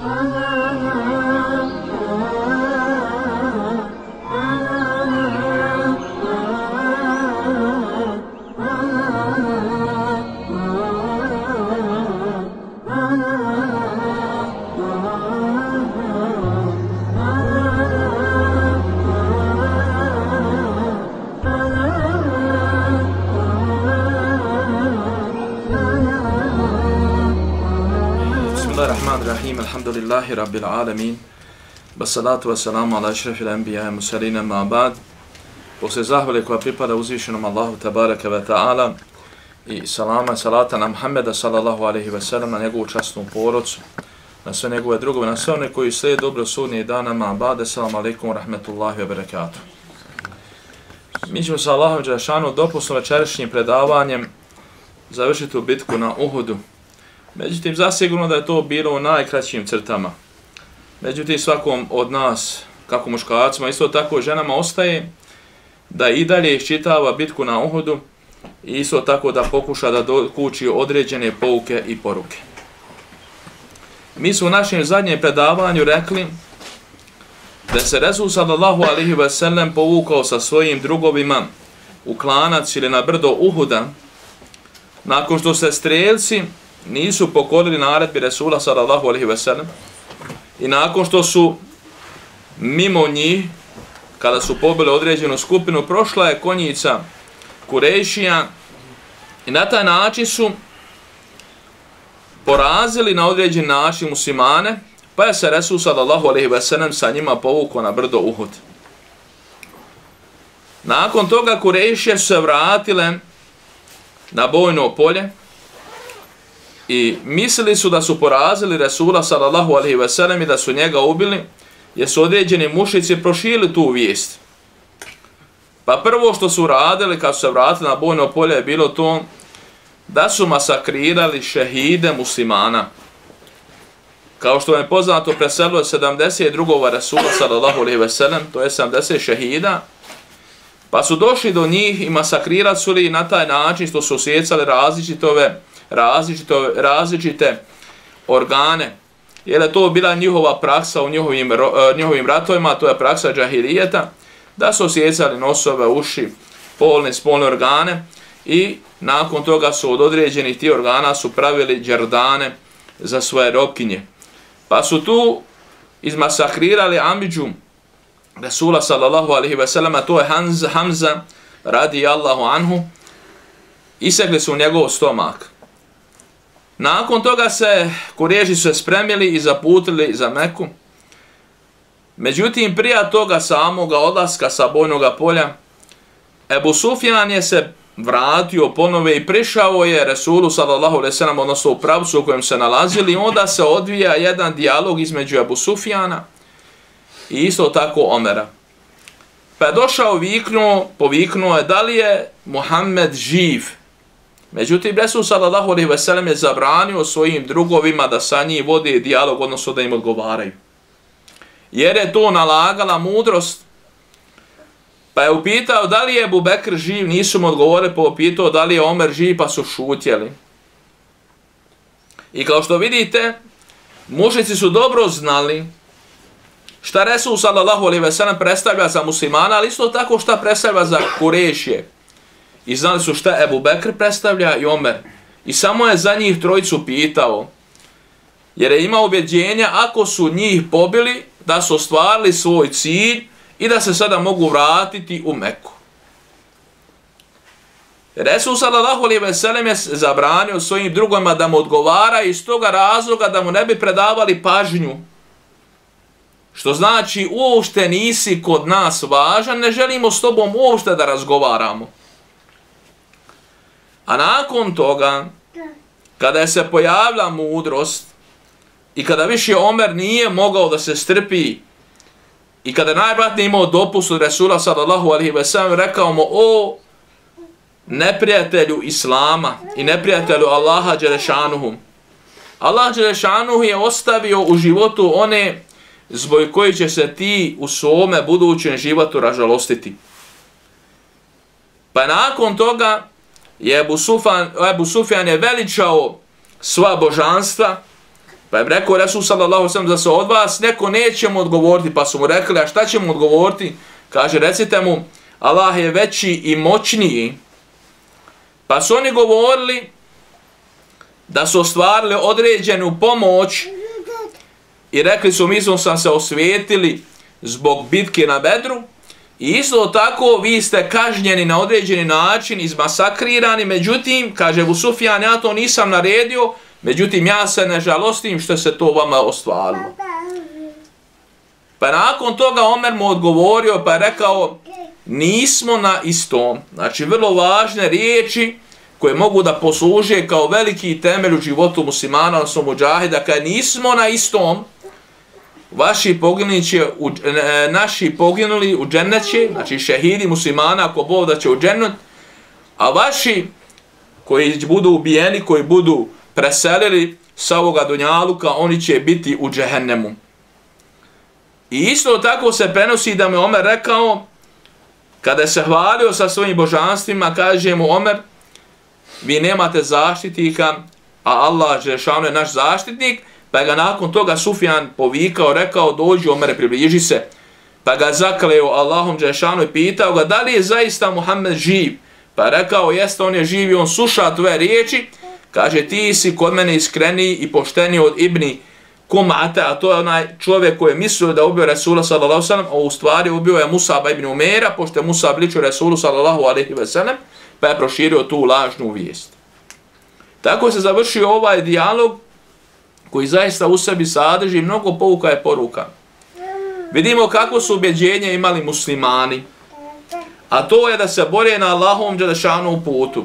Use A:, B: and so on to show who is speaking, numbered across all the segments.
A: Ah. Alhamdulillahi Rabbil Alamin. Basalatu wassalamu ala ašrafil anbiya musalina ma ba'd. Posle zahvale koja pripada uzvišenom Allahu tabaraka wa ta'ala i salama salata na Muhammeda sallallahu alaihi wa sallam na njegovu častnu porodcu na sve njegove drugove, na sve one koji slijede dobro sudnije dana ma ba'd. Assalamu alaikum wa rahmatullahi wa barakatuh. Mi ćemo sa Allahom Đerašanu dopustno večerašnjim predavanjem završiti u bitku na Uhudu. Međutim, zasigurno da je to bilo u najkraćim crtama. Međutim, svakom od nas, kako muškarcima, isto tako ženama ostaje da i dalje iščitava bitku na Uhudu i isto tako da pokuša da kući određene pouke i poruke. Mi smo u našem zadnjem predavanju rekli da se Resul sallallahu alihi wasallam povukao sa svojim drugovima u klanac ili na brdo Uhuda nakon što se strelci nisu pokorili naredbi Resula sallallahu alaihi ve sellem i nakon što su mimo njih, kada su pobili određenu skupinu, prošla je konjica Kurešija i na taj način su porazili na određen način muslimane, pa je se Resul sallallahu alaihi ve sellem sa njima povukao na brdo Uhud. Nakon toga Kurešije su se vratile na bojno polje, i mislili su da su porazili Resula sallallahu alaihi ve sellem i da su njega ubili, jer su određeni mušici prošili tu vijest. Pa prvo što su radili kad su se vratili na bojno polje je bilo to da su masakrirali šehide muslimana. Kao što je poznato, preselilo 72. Resula sallallahu alaihi ve sellem, to je 70 šehida, pa su došli do njih i masakrirali su li na taj način što su osjecali različitove različito, različite organe. Jer je to bila njihova praksa u njihovim, e, njihovim ratovima, to je praksa džahilijeta, da su osjecali nosove, uši, polne, spolne organe i nakon toga su od određenih ti organa su pravili džardane za svoje robkinje. Pa su tu izmasakrirali Amidžu Rasula sallallahu alaihi ve sellem, to je Hamza, Hamza radi Allahu anhu, isekli su u njegov stomak. Nakon toga se Kureži su se spremili i zaputili za Meku. Međutim, prija toga samoga odlaska sa bojnog polja, Ebu Sufjan je se vratio ponove i prišao je Resulu sallallahu alaihi sallam, odnosno u pravcu u kojem se nalazili, onda se odvija jedan dijalog između Ebu Sufjana i isto tako Omera. Pa je došao viknuo, poviknuo je da li je Muhammed živ, Međutim, Resul sallallahu alaihi ve sellem je zabranio svojim drugovima da sa njih vode dijalog, odnosno da im odgovaraju. Jer je to nalagala mudrost. Pa je upitao da li je Bubekr živ, nisu mu odgovorili, pa upitao da li je Omer živ, pa su šutjeli. I kao što vidite, mušnici su dobro znali šta Resul sallallahu alaihi ve sellem predstavlja za muslimana, ali isto tako šta predstavlja za Kurešije. I znali su šta Ebu Bekr predstavlja i Omer. I samo je za njih trojicu pitao. Jer je imao objeđenja ako su njih pobili da su ostvarili svoj cilj i da se sada mogu vratiti u Meku. Resul sallallahu alaihi ve sellem je zabranio svojim drugima da mu odgovara iz toga razloga da mu ne bi predavali pažnju. Što znači uopšte nisi kod nas važan, ne želimo s tobom uopšte da razgovaramo. A nakon toga, kada je se pojavila mudrost i kada više Omer nije mogao da se strpi i kada najbrat nije imao dopust od Resula sallallahu alaihi ve sellem, rekao mu o neprijatelju Islama i neprijatelju Allaha Đelešanuhu. Allah Đelešanuhu je ostavio u životu one zbog koji će se ti u svome budućem životu ražalostiti. Pa nakon toga, je Ebu, Sufan, Ebu Sufjan je veličao sva božanstva Pa je rekao Resul sallallahu sallam da se od vas neko nećemo odgovoriti, pa su mu rekli, a šta ćemo odgovoriti? Kaže, recite mu, Allah je veći i moćniji. Pa su oni govorili da su ostvarili određenu pomoć i rekli su, mi smo sam se osvijetili zbog bitke na Bedru, I isto tako vi ste kažnjeni na određeni način, izmasakrirani, međutim, kaže Ebu Sufjan, ja to nisam naredio, međutim, ja se ne žalostim što se to vama ostvarilo. Pa nakon toga Omer mu odgovorio pa je rekao, nismo na istom. Znači, vrlo važne riječi koje mogu da posluže kao veliki temelj u životu muslimana, odnosno muđahida, kada nismo na istom, vaši poginuli će, u, e, naši poginuli u džennet će, znači šehidi muslimana, ako Bog da će u džennet, a vaši koji budu ubijeni, koji budu preselili sa ovoga dunjaluka, oni će biti u džehennemu. I isto tako se prenosi da mu Omer rekao, kada se hvalio sa svojim božanstvima, kaže mu Omer, vi nemate zaštitnika, a Allah Žešanu je naš zaštitnik, Pa ga nakon toga Sufjan povikao, rekao, dođi Omer, približi se. Pa ga zakleo Allahom Đešanu i pitao ga, da li je zaista Muhammed živ? Pa rekao, jeste, on je živ i on suša tvoje riječi. Kaže, ti si kod mene iskreniji i pošteniji od Ibni Kumata, a to je onaj čovjek koji je mislio da ubio Resula sallallahu sallam, a u stvari ubio je Musab ibn Umera, pošto je Musab ličio Resulu sallallahu alaihi ve sellem, pa je proširio tu lažnu vijest. Tako se završio ovaj dijalog koji zaista u sebi sadrži mnogo pouka i poruka. Vidimo kako su ubjeđenje imali muslimani, a to je da se bore na Allahom Đelešanu putu.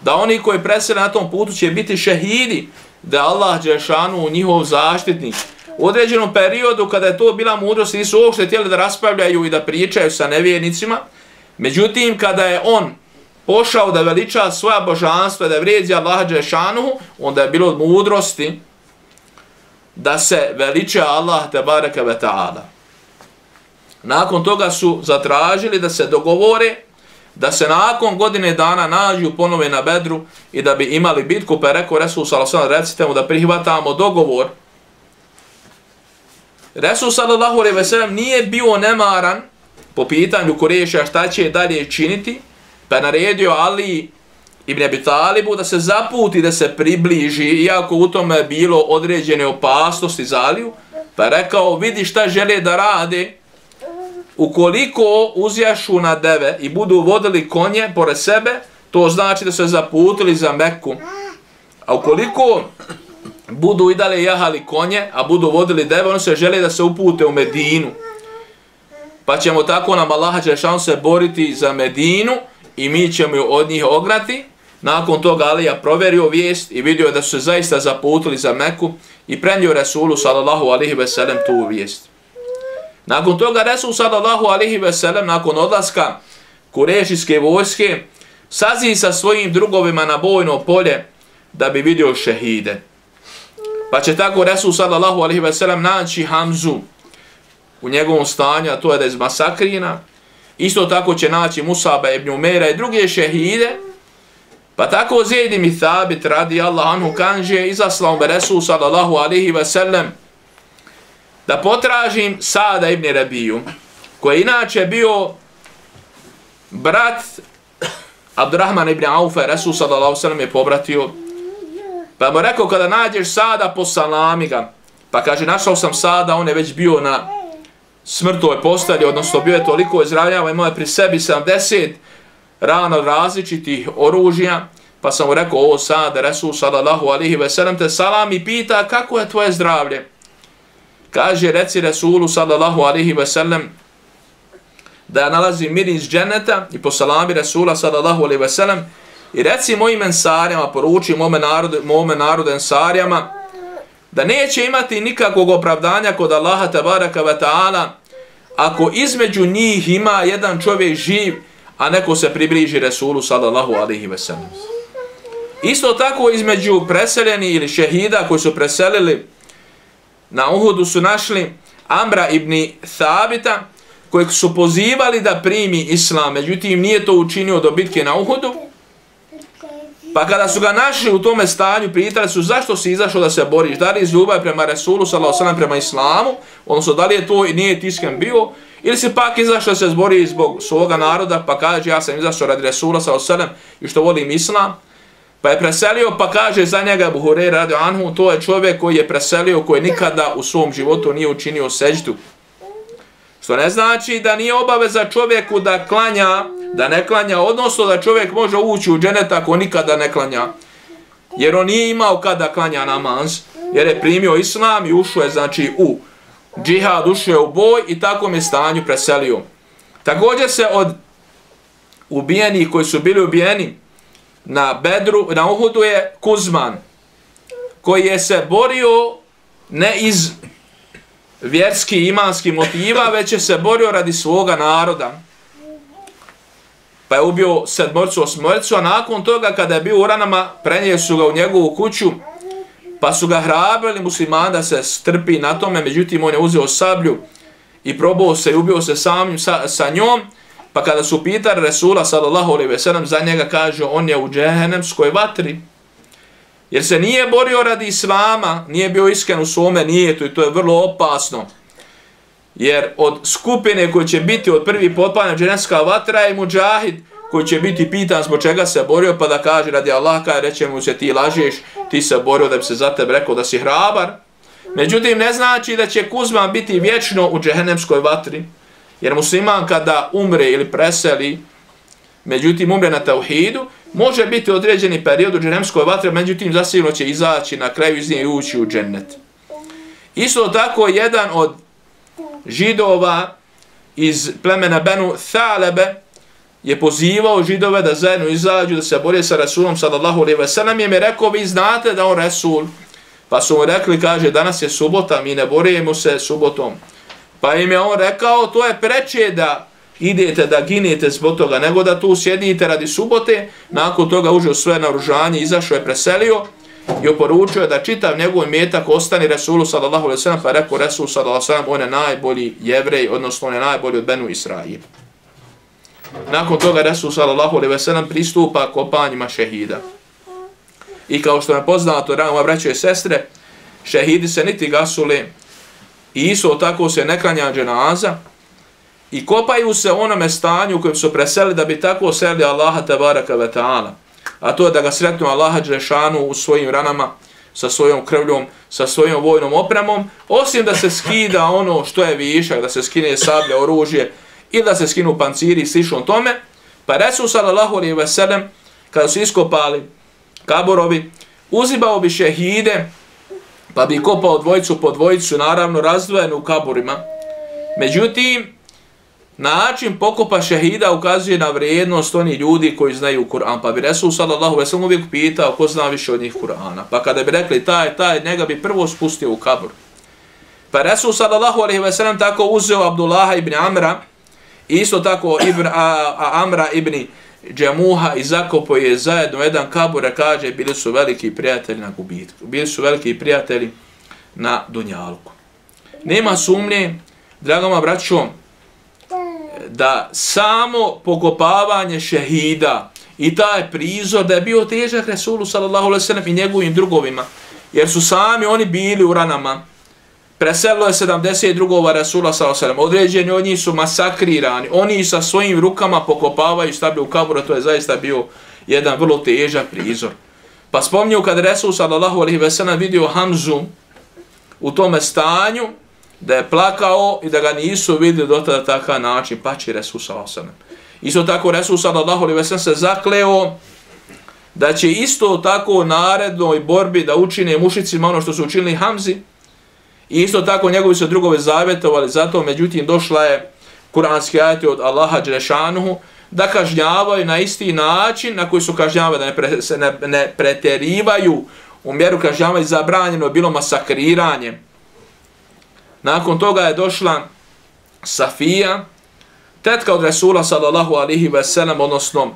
A: Da oni koji presele na tom putu će biti šehidi, da Allah Đelešanu u njihov zaštitnik. U određenom periodu kada je to bila mudrost, nisu uopšte htjeli da raspravljaju i da pričaju sa nevjernicima. Međutim, kada je on pošao da veliča svoja božanstva, da vredi Allah Đelešanu, onda je bilo od mudrosti da se veliča Allah te ve taala. Nakon toga su zatražili da se dogovore da se nakon godine dana nađu ponove na bedru i da bi imali bitku, pa je rekao Resul sallallahu recite mu da prihvatamo dogovor. Resul sallallahu alaihi ve nije bio nemaran po pitanju Kureša šta će dalje činiti, pa naredio Ali Ibn Abi Talibu da se zaputi, da se približi, iako u tome bilo određene opasnosti za Aliju, pa rekao, vidi šta žele da rade, ukoliko uzjašu na deve i budu vodili konje pored sebe, to znači da se zaputili za Meku. A ukoliko budu i dalje jahali konje, a budu vodili deve, oni se žele da se upute u Medinu. Pa ćemo tako nam Allaha će se boriti za Medinu i mi ćemo ju od njih ograti, Nakon toga Alija proverio vijest i vidio da su se zaista zaputili za Meku i prenio Resulu sallallahu alihi veselem tu vijest. Nakon toga Resul sallallahu alihi veselem, nakon odlaska kurešijske vojske, sazi sa svojim drugovima na bojno polje da bi vidio šehide. Pa će tako Resul sallallahu alihi veselem naći Hamzu u njegovom stanju, a to je da je zmasakrina. Isto tako će naći Musaba ibn Umera i druge šehide, Pa tako Zaid mi Thabit radi Allah anhu kanže izaslao me Resul sallallahu alaihi ve sellem da potražim Sada ibn Rabiju koji je inače bio brat Abdurrahman ibn Aufa Resul sallallahu alaihi ve sellem je pobratio. Pa mu rekao kada nađeš Sada posalami ga. Pa kaže našao sam Sada on je već bio na smrtoj postelji odnosno bio je toliko izravljava imao je pri sebi 70 rana različitih oružja, pa sam mu rekao, o sad, Resul sallallahu alihi ve te salam i pita kako je tvoje zdravlje. Kaže, reci Resulu sallallahu alihi ve da ja nalazim mir iz dženeta i po salami Resula sallallahu alihi ve sellem i reci mojim ensarijama, poruči mome narodu, mome narodu ensarijama da neće imati nikakvog opravdanja kod Allaha tabaraka wa ta'ala, ako između njih ima jedan čovjek živ, a neko se približi Resulu sallallahu alaihi ve sellem. Isto tako između preseljeni ili šehida koji su preselili na Uhudu su našli Amra ibn Thabita kojeg su pozivali da primi islam, međutim nije to učinio do bitke na Uhudu. Pa kada su ga našli u tome stanju, pitali su zašto si izašao da se boriš, da li iz ljubav prema Resulu, sallam, prema Islamu, odnosno da li je to i nije tiskan bio, ili si pak izašao se zbori zbog svoga naroda, pa kaže ja sam izašao radi Resula, sallam, i što volim Islam, pa je preselio, pa kaže za njega Buhure radio Anhu, to je čovjek koji je preselio, koji nikada u svom životu nije učinio seđdu. Što ne znači da nije obaveza čovjeku da klanja, da ne klanja, odnosno da čovjek može ući u dženet ako nikada ne klanja. Jer on nije imao kada klanja namaz, jer je primio islam i ušao je znači u džihad, ušao je u boj i tako je stanju preselio. Također se od ubijenih koji su bili ubijeni na Bedru, na Uhudu je Kuzman, koji je se borio ne iz vjerski imanski motiva, već je se borio radi svoga naroda. Pa je ubio sedmorcu, osmorcu, a nakon toga kada je bio u ranama, prenijeli su ga u njegovu kuću, pa su ga hrabrili musliman da se strpi na tome, međutim on je uzeo sablju i probao se i ubio se sam sa, sa njom, pa kada su pitali Resula sallallahu alaihi ve sellem za njega kaže on je u džehennemskoj vatri, Jer se nije borio radi islama, nije bio iskren u svome nijetu i to je vrlo opasno. Jer od skupine koje će biti od prvi potpana dženevska vatra je muđahid koji će biti pitan zbog čega se borio pa da kaže radi Allah kaj reće mu se ti lažeš, ti se borio da bi se za tebe rekao da si hrabar. Međutim ne znači da će Kuzman biti vječno u džehennemskoj vatri. Jer musliman kada umre ili preseli, međutim umre na tauhidu, može biti određeni period u džehennemskoj vatri, međutim zasigurno će izaći na kraju iz nje i ući u džennet. Isto tako jedan od židova iz plemena Benu Thalebe je pozivao židove da zajedno izađu, da se bore sa Rasulom sallallahu alaihi ve sallam, je mi rekao, vi znate da on Rasul, pa su mu rekli, kaže, danas je subota, mi ne borijemo se subotom. Pa im je on rekao, to je preče da idete da ginete zbog toga, nego da tu sjedite radi subote, nakon toga užio svoje naružanje, izašao je, preselio i oporučio je da čitav njegov metak ostani Resulu sallallahu alaihi sallam, pa rekao Resul sallallahu alaihi sallam, on je najbolji jevrej, odnosno on je najbolji od Benu Israila. Nakon toga Resul sallallahu alaihi sellem pristupa kopanjima šehida. I kao što je poznato, rano braće i sestre, šehidi se niti gasule i iso tako se nekranja dženaza, i kopaju se onome stanju u kojem su preseli da bi tako seli Allaha tabaraka ve ta'ala. A to je da ga sretnu Allaha Đelešanu u svojim ranama, sa svojom krvljom, sa svojom vojnom opremom, osim da se skida ono što je višak, da se skine sablja, oružje, i da se skinu panciri i slično tome, pa Resul sallallahu alaihi ve sellem, kada su iskopali kaborovi, uzibao bi šehide, pa bi kopao dvojicu po dvojicu, naravno razdvojenu u kaburima. Međutim, Način pokopa šehida ukazuje na vrijednost oni ljudi koji znaju Kur'an. Pa bi Resul sallallahu veselam uvijek pitao ko zna više od njih Kur'ana. Pa kada bi rekli taj, taj, njega bi prvo spustio u kabur. Pa Resul sallallahu alaihi sellem tako uzeo Abdullaha ibn Amra, isto tako ibn, a, a Amra ibn Džemuha i zakopo je zajedno jedan kabura, kaže bili su veliki prijatelji na gubitku. Bili su veliki prijatelji na Dunjalku. Nema sumnje, dragoma braćom, da samo pokopavanje šehida i taj prizor da je bio težak Resulu sallallahu alaihi sallam i njegovim drugovima, jer su sami oni bili u ranama. Preselilo je 70 drugova Resula sallallahu određeni od njih su masakrirani, oni sa svojim rukama pokopavaju stavlju u kabura, to je zaista bio jedan vrlo težak prizor. Pa spomnio kad Resul sallallahu alaihi sellem vidio Hamzu u tome stanju, da je plakao i da ga nisu vidjeli do tada takav način, pa će Resul sallallahu Isto tako Resul sallallahu alaihi sellem se zakleo da će isto tako narednoj borbi da učine mušicima ono što su učinili Hamzi. I isto tako njegovi su drugove zavjetovali, zato međutim došla je kuranski ajet od Allaha Đerešanuhu da kažnjavaju na isti način na koji su kažnjavaju, da ne, pre, se ne, ne preterivaju u mjeru kažnjavaju zabranjeno bilo masakriranje. Nakon toga je došla Safija, tetka od Resula sallallahu alihi veselam, odnosno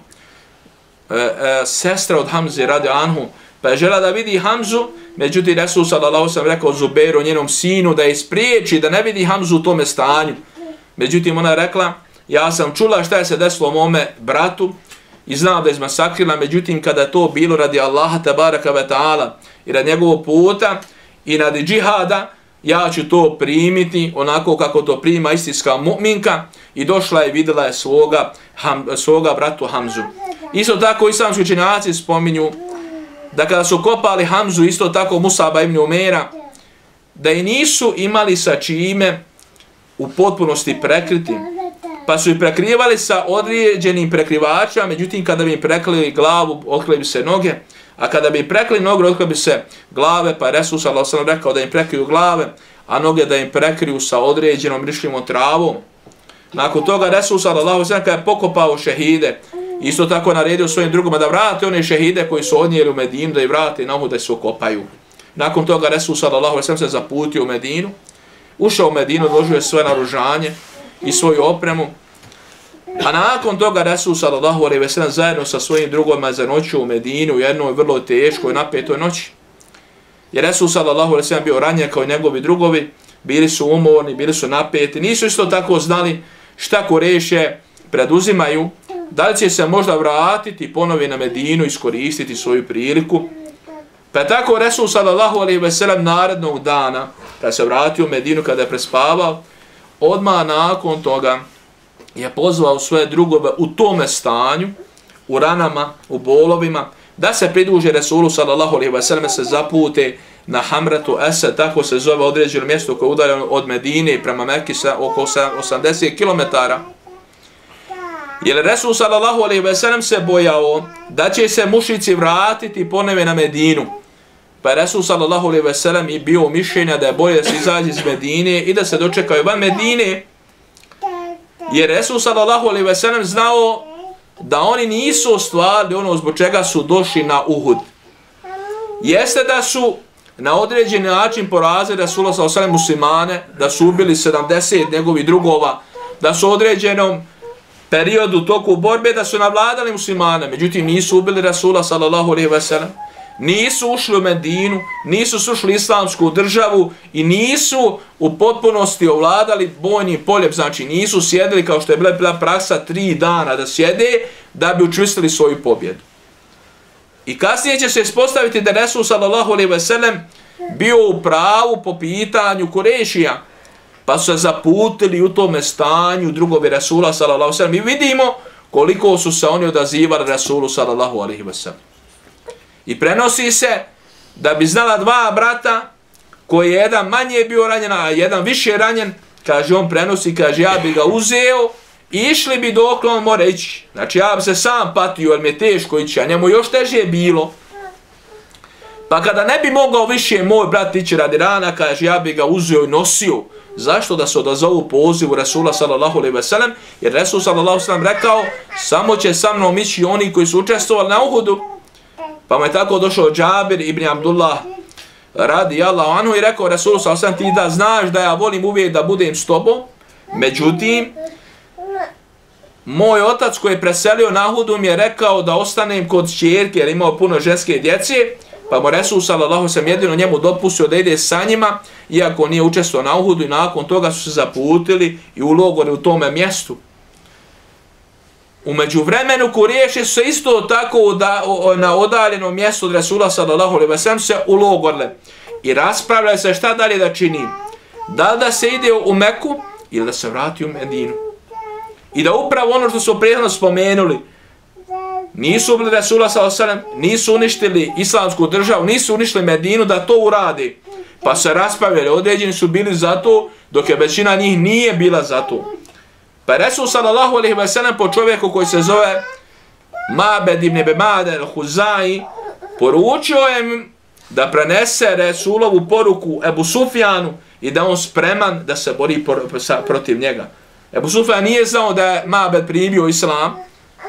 A: e, e, sestra od Hamze radi Anhu, pa je žela da vidi Hamzu, međutim Resul sallallahu sam rekao Zubeiru, njenom sinu, da je spriječi, da ne vidi Hamzu u tome stanju. Međutim ona je rekla, ja sam čula šta je se desilo mome bratu i znao da je izmasakrila, međutim kada to bilo radi Allaha tabaraka wa ta'ala i radi njegovog puta i radi džihada, ja ću to primiti onako kako to prima istinska mu'minka i došla je vidjela je svoga, ham, svoga bratu Hamzu. Isto tako islamski učenjaci spominju da kada su kopali Hamzu, isto tako Musaba ibn Umera, da i nisu imali sa čime u potpunosti prekriti, pa su i prekrivali sa određenim prekrivačima, međutim kada bi im prekrili glavu, otkrili bi se noge, a kada bi im prekrili noge, otkrili bi se glave, pa je Resus Allah rekao da im prekriju glave, a noge da im prekriju sa određenom rišljivom travom. Nakon toga Resus Allah sam kada je pokopao šehide, isto tako naredio svojim drugima da vrate one šehide koji su odnijeli u Medinu, da ih vrate na da se okopaju. Nakon toga Resul sallallahu alejhi ve se zaputio u Medinu, ušao u Medinu, odložio svoje naružanje i svoju opremu, A nakon toga Resul sallallahu alejhi ve sellem zajedno sa svojim drugovima za noć u Medinu u jednoj vrlo teškoj napetoj noći. Jer Resul sallallahu alejhi ve sellem bio ranjen kao i njegovi drugovi, bili su umorni, bili su napeti, nisu isto tako znali šta koreše preduzimaju, da li će se možda vratiti ponovi na Medinu, iskoristiti svoju priliku. Pa tako Resul sallallahu alejhi ve sellem narednog dana, kada se vratio u Medinu, kada je prespavao, odmah nakon toga je pozvao svoje drugove u tome stanju, u ranama, u bolovima, da se priduže Resulu sallallahu alaihi ve sellem se zapute na Hamratu Esa, tako se zove određeno mjesto koje je udaljeno od Medine prema Mekisa oko 80 km. Jer Resul sallallahu alaihi ve sellem se bojao da će se mušici vratiti poneve na Medinu. Pa je Resul sallallahu alaihi ve sellem i bio mišljenja da je bolje da se izađe iz Medine i da se dočekaju van Medine, Jer Resul sallallahu alaihi ve sellem znao da oni nisu ostvarili ono zbog čega su došli na Uhud. Jeste da su na određeni način porazili Resula sallallahu alaihi muslimane, da su ubili 70 njegovih drugova, da su određenom period periodu toku borbe da su navladali muslimane, međutim nisu ubili Rasula sallallahu alaihi ve sellem nisu ušli u Medinu, nisu sušli islamsku državu i nisu u potpunosti ovladali bojni poljeb, znači nisu sjedili kao što je bila, bila praksa tri dana da sjede da bi učistili svoju pobjedu. I kasnije će se ispostaviti da Resul sallallahu alaihi ve sellem bio u pravu po pitanju Kurešija, pa su se zaputili u tome stanju drugovi Resula sallallahu alaihi ve. I vidimo koliko su se oni odazivali Resulu sallallahu alaihi wa sallam. I prenosi se da bi znala dva brata koji je jedan manje bio ranjen, a jedan više ranjen, kaže on prenosi, kaže ja bi ga uzeo i išli bi dok on mora ići. Znači ja bi se sam patio jer mi je teško ići, a njemu još teže je bilo. Pa kada ne bi mogao više moj brat ići radi rana, kaže ja bi ga uzeo i nosio. Zašto da se odazovu pozivu Resula sallallahu alaihi ve sellem? Jer Resul sallallahu alaihi ve sellem rekao, samo će sa mnom ići oni koji su učestvovali na Uhudu. Pa mu je tako došao Džabir ibn Abdullah radi Allah anhu i rekao Resul sallallahu alejhi ve sellem: ti da znaš da ja volim uvijek da budem s tobom. Međutim, moj otac koji je preselio na Uhudu mi je rekao da ostanem kod čerke jer imao puno ženske djece. Pa mu Resul sallallahu sam jedino njemu dopustio da ide sa njima iako nije učestvo na Uhudu i nakon toga su se zaputili i u logore u tome mjestu. Umeđu vremenu Kuriješi su se isto tako da, o, na odaljenom mjestu od Resula sallallahu alaihi wasallam se ulogorle i raspravljaju se šta dalje da čini. Da da se ide u Meku ili da se vrati u Medinu. I da upravo ono što su prijedno spomenuli, nisu ubili Resula sallallahu alaihi nisu uništili islamsku državu, nisu uništili Medinu da to uradi. Pa se raspravljali, određeni su bili za to, dok je većina njih nije bila za to. Pa Resul sallallahu alaihi wa sallam po čovjeku koji se zove Mabed ibn Bemade al-Huzai poručio je da prenese Resulovu poruku Ebu Sufjanu i da on spreman da se bori protiv njega. Ebu Sufjan nije znao da je Mabed primio islam,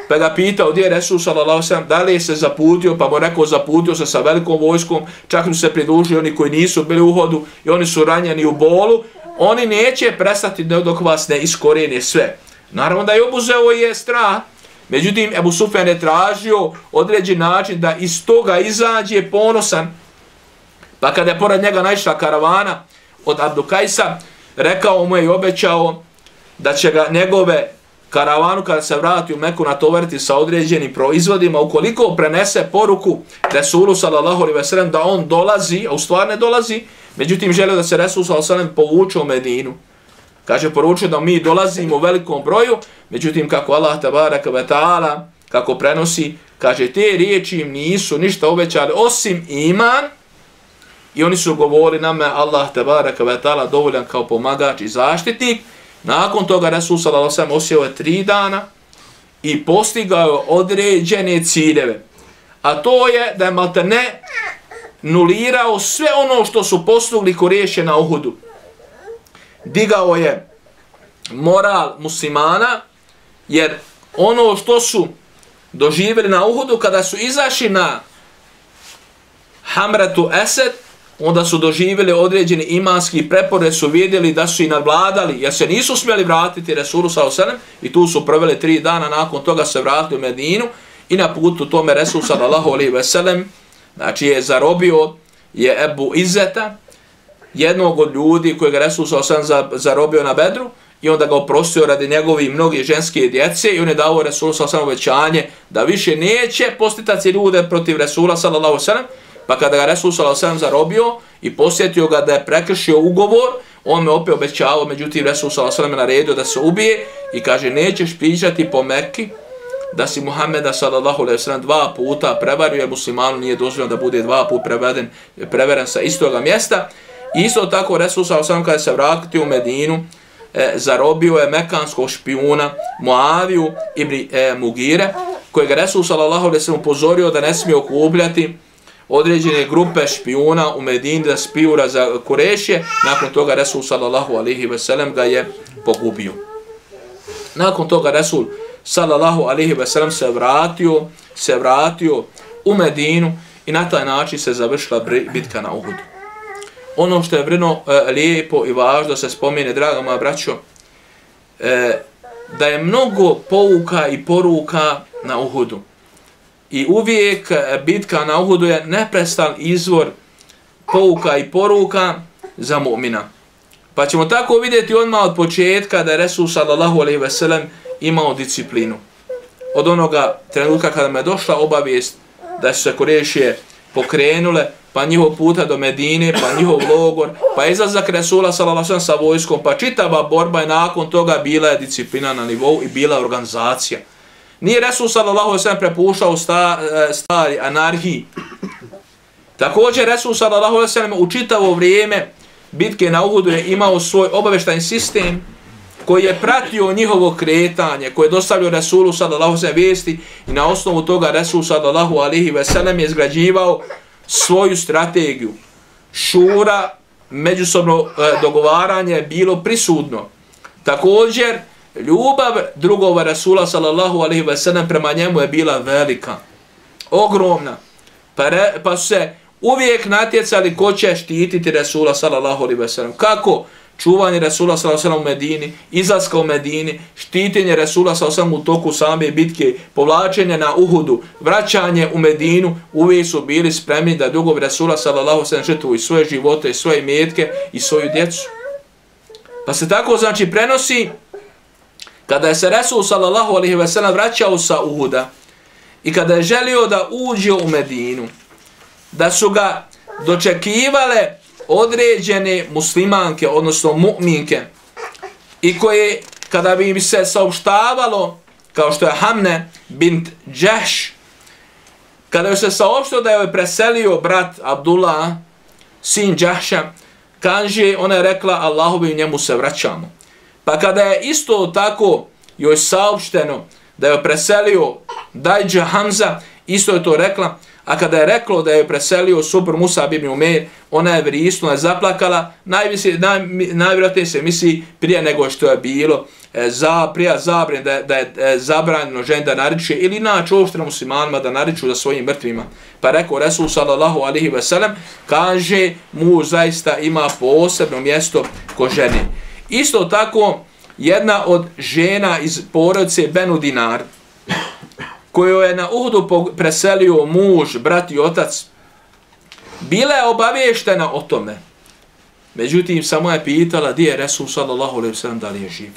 A: pa ga pitao gdje je Resul sallallahu sallam, da li je se zaputio, pa mu rekao zaputio se sa velikom vojskom, čak su se pridružili oni koji nisu bili u hodu i oni su ranjeni u bolu, oni neće prestati dok vas ne iskorene sve. Naravno da je obuzeo je strah, međutim Ebu Sufjan je tražio određen način da iz toga izađe ponosan. Pa kada je pored njega naišla karavana od Abdukajsa, rekao mu je i obećao da će ga njegove karavanu kada se vrati u Meku natovariti sa određenim proizvodima, ukoliko prenese poruku Resulu sallallahu alaihi ve da on dolazi, a u stvar ne dolazi, međutim želio da se Resul sallallahu alaihi povuče u Medinu. Kaže, poručuje da mi dolazimo u velikom broju, međutim kako Allah tabaraka ve ta'ala, kako prenosi, kaže, te riječi im nisu ništa obećali osim iman, i oni su govorili nama Allah tabaraka ve ta'ala dovoljan kao pomagač i zaštitnik, Nakon toga Resul sallallahu alejhi osjeo je tri dana i postigao određene ciljeve. A to je da je Maltene nulirao sve ono što su postigli Kureše na Uhudu. Digao je moral muslimana, jer ono što su doživjeli na Uhudu kada su izašli na Hamratu Esed, onda su doživjeli određeni imanski prepore, su vidjeli da su i nadvladali, jer se nisu smjeli vratiti Resulu sa osanem, i tu su proveli tri dana, nakon toga se vratili u Medinu, i na putu tome Resul sallallahu alaihi veselem, znači je zarobio, je Ebu Izeta, jednog od ljudi kojeg Resul sa osanem zarobio na bedru, i onda ga oprostio radi njegovi mnogi ženske djece i on je dao Resulu sa osanem obećanje da više neće postitati ljude protiv Resula sallallahu alaihi veselem, Pa kada ga Resul s.a.v. zarobio i posjetio ga da je prekršio ugovor, on me opet obećavao, međutim Resul s.a.v. naredio da se ubije i kaže nećeš pričati po Mekki da si Muhammeda s.a.v. dva puta prevario, jer muslimanu nije dozvoljeno da bude dva puta preveden, preveren sa istoga mjesta. Isto tako Resul s.a.v. kada se vratio u Medinu, e, zarobio je mekanskog špijuna Muaviju ibn e, Mugire, kojeg Resul s.a.v. upozorio da ne smije okupljati određene grupe špijuna u Medini da spijura za Kurešje, nakon toga Resul sallallahu alihi veselem ga je pogubio. Nakon toga Resul sallallahu alihi veselem se vratio, se vratio u Medinu i na taj način se završila bitka na Uhudu. Ono što je vrno e, lijepo i važno se spomene, draga moja braćo, e, da je mnogo pouka i poruka na Uhudu. I uvijek e, bitka na Uhudu je neprestan izvor pouka i poruka za mu'mina. Pa ćemo tako vidjeti odmah od početka da je Resul sallallahu alaihi ve sellem imao disciplinu. Od onoga trenutka kada me je došla obavijest da su se Kurešije pokrenule, pa njihov puta do Medine, pa njihov logor, pa izlazak Resula sallallahu alaihi sa vojskom, pa čitava borba je nakon toga bila je disciplina na nivou i bila organizacija. Nije Resul sallallahu alejhi ve sellem prepuštao sta, e, stari anarhiji. Također Resul sallallahu alejhi ve sellem u čitavo vrijeme bitke na Uhudu je imao svoj obaveštajni sistem koji je pratio njihovo kretanje, koji je dostavio Resulu sallallahu alejhi ve vijesti i na osnovu toga Resul sallallahu alejhi ve sellem je izgrađivao svoju strategiju. Šura, međusobno e, dogovaranje bilo prisudno. Također, ljubav drugova Rasula sallallahu alaihi ve sellem prema njemu je bila velika, ogromna. Pa, re, pa su se uvijek natjecali ko će štititi Rasula sallallahu alaihi ve sellem. Kako? Čuvanje Rasula sallallahu alaihi ve sellem u Medini, izlaska u Medini, štitenje Rasula sallallahu alaihi ve sellem u toku same bitke, povlačenje na Uhudu, vraćanje u Medinu, uvijek su bili spremni da drugog Rasula sallallahu alaihi ve sellem žrtvuju svoje živote, svoje metke i svoju djecu. Pa se tako znači prenosi kada je se Resul sallallahu alaihi ve sellem vraćao sa Uhuda i kada je želio da uđe u Medinu, da su ga dočekivale određene muslimanke, odnosno mu'minke, i koje, kada bi im se saopštavalo, kao što je Hamne bint Džeš, kada je se saopštio da je preselio brat Abdullah, sin Džeša, kaže, ona je rekla, Allahu bi njemu se vraćamo. Pa kada je isto tako joj saopšteno da je preselio Dajđa Hamza, isto je to rekla, a kada je reklo da je preselio super Musa ibn Umer, ona je vrisno je zaplakala, najvisi, naj, najvjerojatnije se misli prije nego što je bilo, e, za, prija zabren, da, da je e, zabranjeno žen da nariče, ili inače uopšteno muslimanima da nariču za svojim mrtvima. Pa rekao Resul sallallahu alihi veselem, kaže mu zaista ima posebno mjesto ko žene. Isto tako, jedna od žena iz porodice Benu Dinar, koju je na Uhudu preselio muž, brat i otac, bila je obavještena o tome. Međutim, samo je pitala gdje je Resul sallallahu alaihi wasallam da li je živ.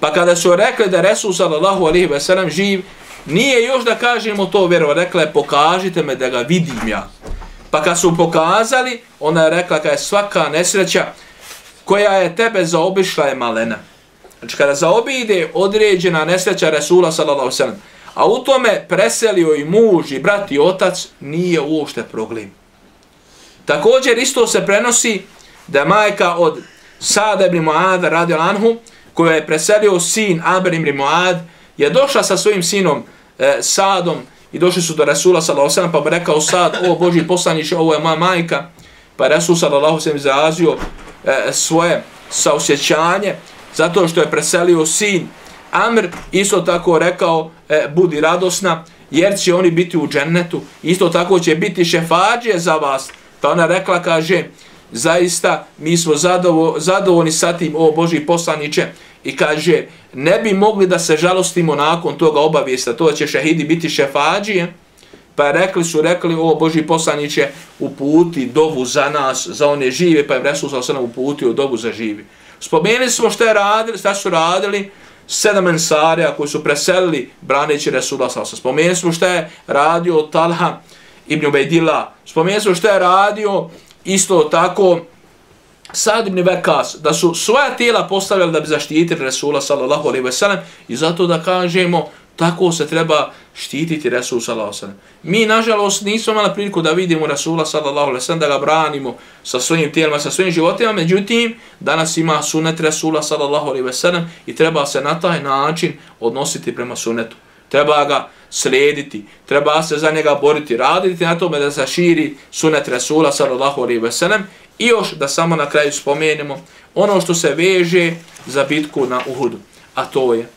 A: Pa kada su rekli da Resul sallallahu alaihi ve sellem živ, nije još da kažemo to vjerovo, rekla je pokažite me da ga vidim ja. Pa kad su pokazali, ona je rekla kada je svaka nesreća koja je tebe zaobišla je malena. Znači kada zaobide određena nesreća Resula sallallahu sallam, a u tome preselio i muž i brat i otac, nije uopšte problem. Također isto se prenosi da je majka od Sada ibn Muad radio Anhu, koja je preselio sin Amr ibn Muad, je došla sa svojim sinom e, Sadom i došli su do Resula sallallahu sallam pa bi rekao Sad, o Boži poslanice, ovo je moja majka. Pa Resul sallallahu sallam izrazio e, svoje saosjećanje zato što je preselio sin. Amr, isto tako rekao, e, budi radosna, jer će oni biti u džennetu, isto tako će biti šefađe za vas. Pa ona rekla, kaže, zaista mi smo zadovo, zadovoljni sa tim, o Boži poslaniće, i kaže, ne bi mogli da se žalostimo nakon toga obavijesta, to će šehidi biti šefađije, pa rekli su, rekli, o Boži poslaniće, uputi dovu za nas, za one žive, pa je Resul sa osana uputio dovu za živi. Spomenuli smo šta, je radili, šta su radili, sedam ensarija koji su preselili braneći Resula sa osana. Spomenuli smo šta je radio Talha ibn Ubejdila, spomenuli smo šta je radio isto tako Sad ibn Vekas, da su svoja tijela postavili da bi zaštitili Resula sallallahu alaihi sellem i zato da kažemo tako se treba štititi Resul sallallahu alejhi ve sellem. Mi nažalost nismo imali priliku da vidimo Resula sallallahu alejhi ve sellem da ga branimo sa svojim tijelima, sa svojim životima, međutim danas ima sunnet Resula sallallahu alejhi ve sellem i treba se na taj način odnositi prema sunnetu. Treba ga slijediti, treba se za njega boriti, raditi na tome da se širi sunnet Resula sallallahu alejhi ve sellem i još da samo na kraju spomenemo ono što se veže za bitku na Uhudu, a to je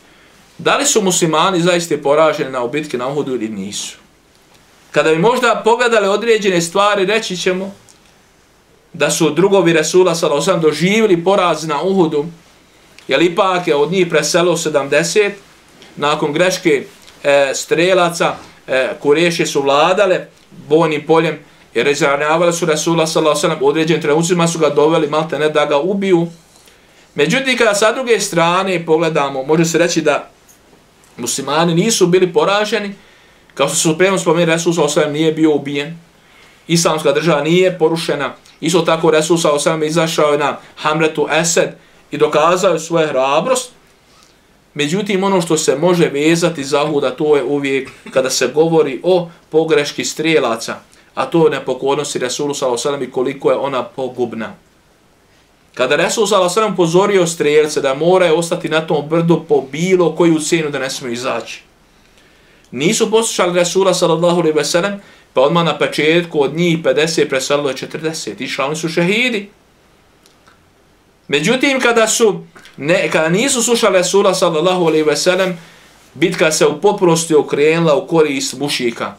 A: da li su muslimani zaista poraženi na obitke na Uhudu ili nisu. Kada bi možda pogledali određene stvari, reći ćemo da su drugovi Resula sallallahu alaihi ve doživili poraz na Uhudu, jer ipak je od njih preselo 70 nakon greške e, strelaca, e, kureše su vladale bojnim poljem, jer izravnjavali su Resula s.a.v. u određenim trenucima su ga doveli malte ne da ga ubiju. Međutim, kada sa druge strane pogledamo, može se reći da muslimani nisu bili poraženi, kao što su prema spomenuli, Resul s.a.v. nije bio ubijen, islamska država nije porušena, isto tako Resul sa s.a.v. izašao na Hamretu Esed i dokazao svoje hrabrost, Međutim, ono što se može vezati za huda, to je uvijek kada se govori o pogreški strijelaca, a to je nepokornosti Resulu s.a.v. i koliko je ona pogubna. Kada Resul s.a.v. pozorio strijelce da moraju ostati na tom brdu po bilo koju cijenu da ne smiju izaći. Nisu poslušali Resula s.a.v. pa odmah na početku od njih 50 preselilo je 40. Išla oni su šehidi. Međutim, kada su ne, kada nisu slušali Resula sallallahu alaihi ve sellem, bitka se u potpunosti okrenula u korist mušika.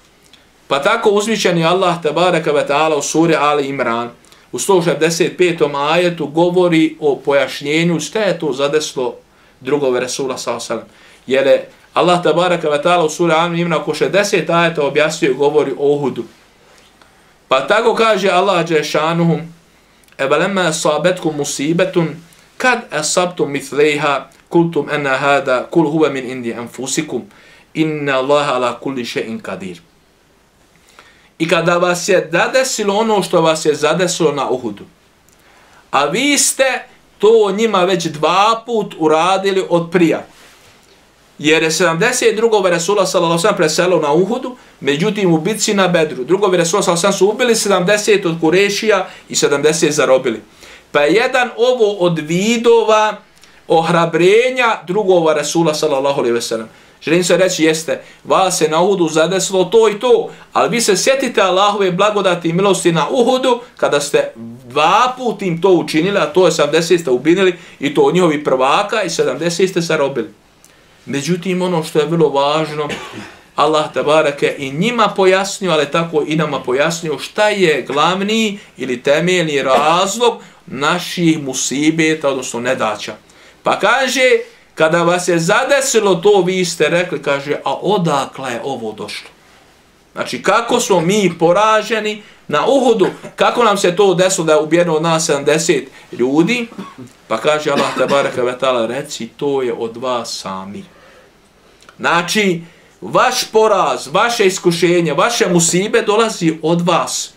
A: Pa tako uzvišeni Allah tabaraka ve ta'ala u suri Ali Imran u 165. ajetu govori o pojašnjenju šta je to zadeslo drugove Resula sallallahu. Jer je Allah tabaraka wa ta'ala u suri Amin Imran oko 60 ajeta objasnio i govori o Uhudu. Pa tako kaže Allah Đešanuhum Ebalema sabetku musibetun kad asabtum mithlejha kultum ena hada kul huwa min indi anfusikum inna Allaha ala kulli shay'in qadir. I kada vas je zadesilo ono što vas je zadesilo na Uhudu, a vi ste to njima već dva put uradili od prija, jer je 72. Resula s.a.v. preselo na Uhudu, međutim u bitci na Bedru, drugovi Resula s.a.v. su ubili 70 od Kurešija i 70 zarobili. Pa je jedan ovo od vidova ohrabrenja drugova Resula sallallahu alaihi ve sellem. Želim se reći jeste, vas se na Uhudu zadeslo to i to, ali vi se sjetite Allahove blagodati i milosti na Uhudu kada ste dva put im to učinili, a to je 70 ste ubinili i to od njihovi prvaka i 70 ste zarobili. Međutim, ono što je bilo važno, Allah tabarake i njima pojasnio, ali tako i nama pojasnio šta je glavni ili temeljni razlog naših musibeta, odnosno nedaća. Pa kaže, kada vas je zadesilo to, vi ste rekli, kaže, a odakle je ovo došlo? Znači, kako smo mi poraženi, Na Uhudu, kako nam se to desilo da je ubijeno od nas 70 ljudi, pa kaže Allah te baraka vetala, reci, to je od vas sami. Znači, vaš poraz, vaše iskušenje, vaše musibe dolazi od vas.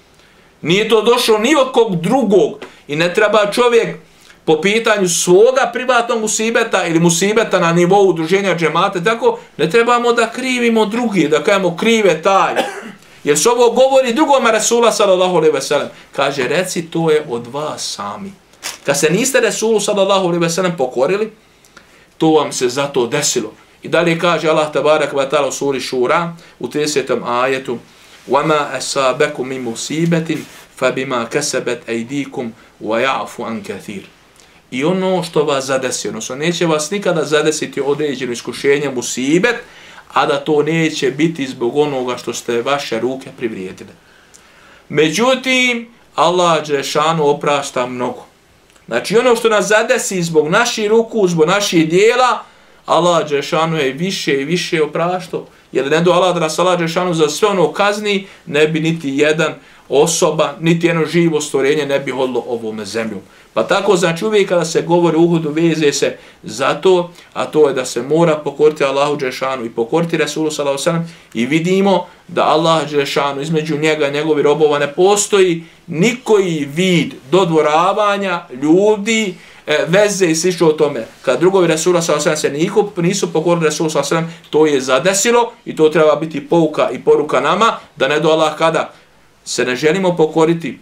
A: Nije to došlo ni od kog drugog i ne treba čovjek po pitanju svoga privatnog musibeta ili musibeta na nivou udruženja džemate, tako ne trebamo da krivimo drugi, da kajemo krive taj. Jer se ovo govori drugom Resula sallallahu alaihi veselem. Kaže, reci, to je od vas sami. Kad se niste Resulu sallallahu alaihi veselem pokorili, to vam se zato desilo. I dalje kaže Allah tabarak wa ta'ala u suri Šura u 30. ajetu وَمَا أَسَابَكُمْ مِنْ مُسِيبَةٍ فَبِمَا كَسَبَتْ أَيْدِيكُمْ وَيَعْفُ عَنْ كَثِيرٌ I ono što vas zadesi, odnosno neće vas nikada zadesiti određeno iskušenje musibet, a da to neće biti zbog onoga što ste vaše ruke privrijedile. Međutim, Allah Đešanu oprašta mnogo. Znači ono što nas zadesi zbog naših ruku, zbog naših dijela, Allah Đešanu je više i više oprašto. Jer ne do Allah da nas Allah Đešanu za sve ono kazni, ne bi niti jedan osoba, niti jedno živo stvorenje ne bi hodilo ovome zemljom. Pa tako znači uvijek kada se govori uhudu veze se za to, a to je da se mora pokoriti Allahu Đešanu i pokoriti Resulu sallallahu Salam i vidimo da Allah Đešanu između njega i njegovi robova ne postoji nikoji vid dodvoravanja ljudi, e, veze i slično o tome. Kad drugovi Resula Salahu se niko, nisu pokorili Resulu Salahu to je zadesilo i to treba biti pouka i poruka nama da ne do Allah kada se ne želimo pokoriti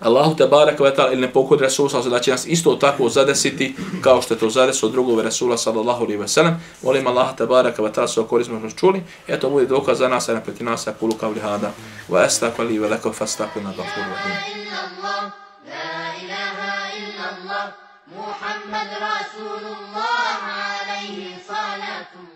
A: Allahu te barek ve ili ne pokod Rasul sallallahu da će nas isto tako zadesiti kao što je to zadesilo drugog Rasula sallallahu alaihi ve sellem. Molim Allah te barek ve taala sve korisno što čuli. Eto bude dokaz za nas, a ne preti nas, a kulu kavli hada. Wa astakvali ve lekov fastakvi na gafur wa hima.
B: محمد رسول الله عليه صلاه